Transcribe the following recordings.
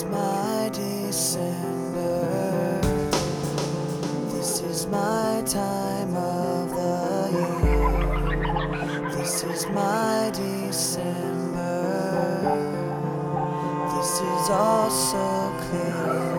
is my December. This is my time of the year. This is my December. This is all so clear.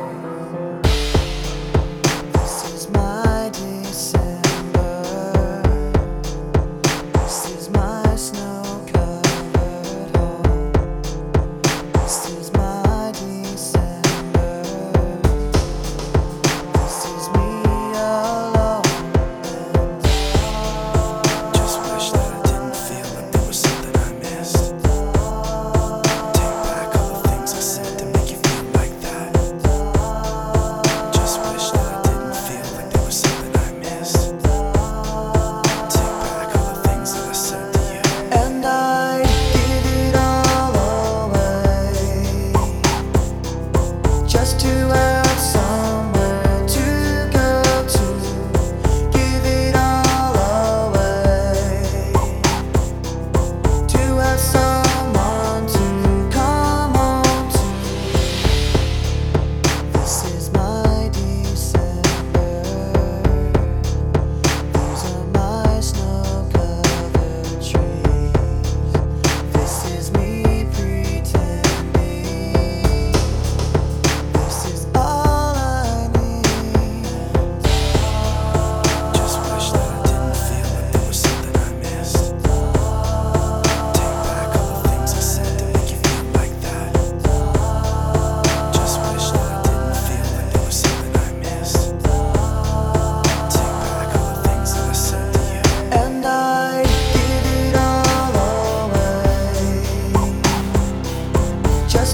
to